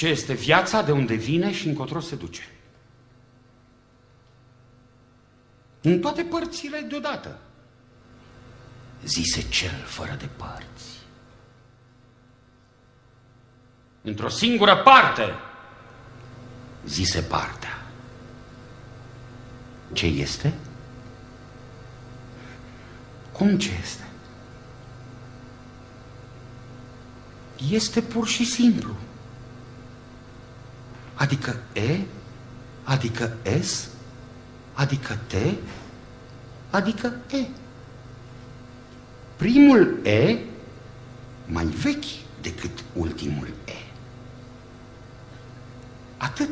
Ce este viața, de unde vine și încotro se duce. În toate părțile deodată. Zise cel fără de părți. Într-o singură parte, zise partea. Ce este? Cum ce este? Este pur și simplu. Adică E, adică S, adică T, adică E. Primul E mai vechi decât ultimul E. Atât.